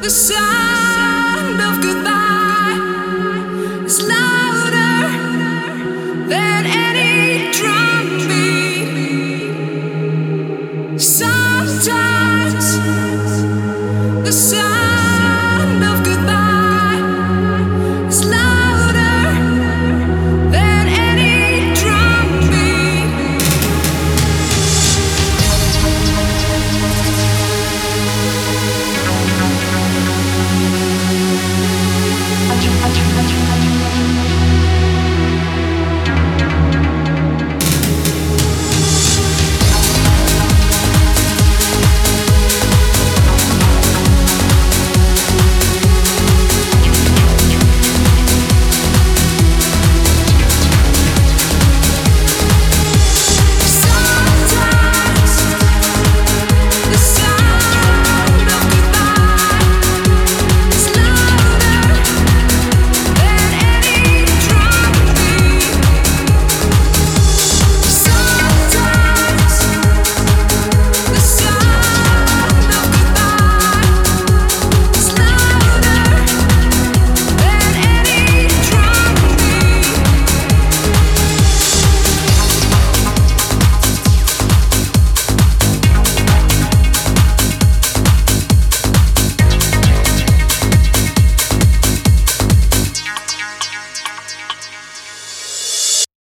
the sun.